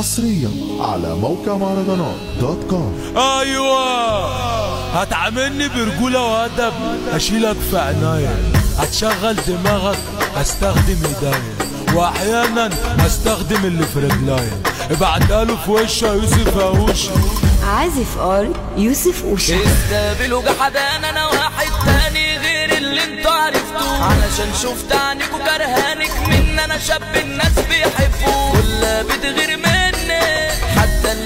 حصريا على موقع مهرجانات دوت كوم. أيوه. هتعاملني برجولة وأدب. هشيلك في عناية هتشغل دماغك هستخدم ايديا واحيانا هستخدم اللي في رجليا ابعتها له في وشه يوسف اهوشي عازف آر يوسف اوشا استقبلوا جحدان أنا واحد تاني غير اللي أنتوا عرفتوه. علشان شفت عنيكوا كرهانك من أنا شاب الناس بيحبوه. كلها بتغير مني. حتى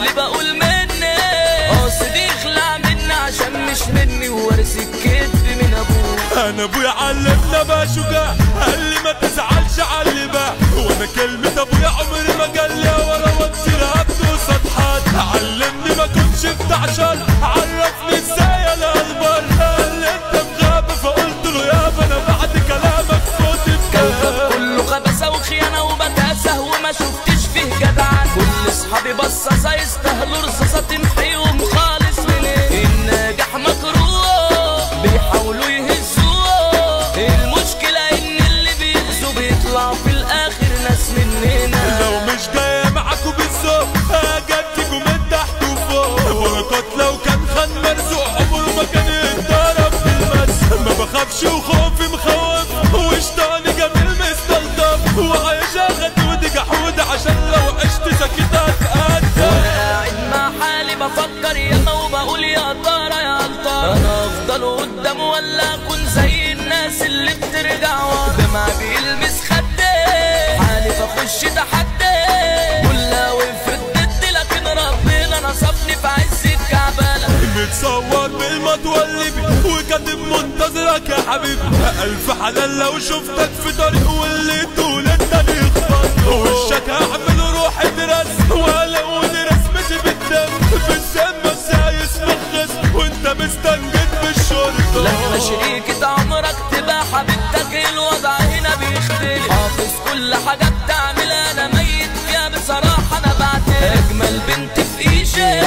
اللي بقول مني. قاصد يخلع مني عشان مش مني وارث الكذب من ابوه أنا أبويا علمنا بقى شجاع قال لي ما تزعلش على اللي بقى وأنا كلمة أبويا عمري ما قال لي ولا وانت رهبت قصاد حد علمني ما كنتش بتاع شر عرفني إزاي أنا البر قال لي أنت مغاب فقلت له يابا أنا بعد كلامك كنت بكام كله خبثة وخيانة وبتاسة وما شفتش ما بخافش وخوفي مخوف وشطاني جميل مستلطف وعايشة غدود جحود عشان لو عشت سكت وأنا قاعد مع حالي بفكر ياما وبقول يا ترى يا ترى أنا أفضل قدام ولا أكون زي الناس اللي بترجع ورا دمع بيلمس حبيبي ألف حلال لو شفتك في طريق واللي طول يخبط وشك هعمل روحي درس ولون رسمتي بالدم في السما سايس مخص وأنت مستنجد بالشرطة. لما شريكة عمرك تبقى حبيبتك الوضع هنا بيختلف. حافظ كل حاجة بتعملها. أنا ميت فيها بصراحة أنا بعترف. أجمل بنت في ايشي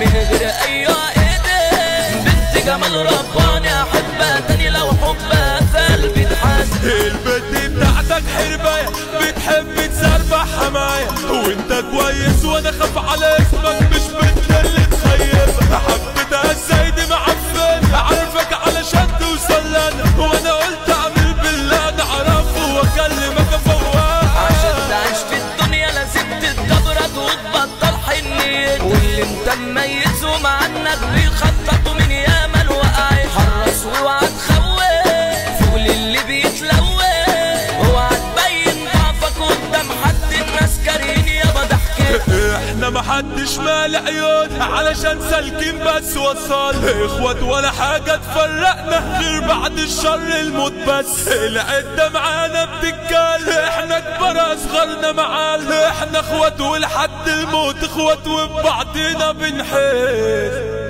من غير أي ايدي بنت جمال رباني البت بتاعتك حرباية بتحب تسربح حماية. وانت كويس وأنا خاف على اسمك مش بنت اللي تخيبها حبيتها إزاي دي معفنة عارفك علشان توصل لنا وأنا قلت اعمل بالله أنا اعرفه واكلمك افوقها عشان تعيش في الدنيا لازم تتجبرد وتبطل حنية واللي انت مميزه مع انك محدش مال عيون علشان سالكين بس وصل اخوات ولا حاجة تفرقنا غير بعد الشر الموت بس. العدة معانا بتتكال إحنا كبار أصغرنا معال. إحنا اخوات ولحد الموت اخوات وبعضنا بنحس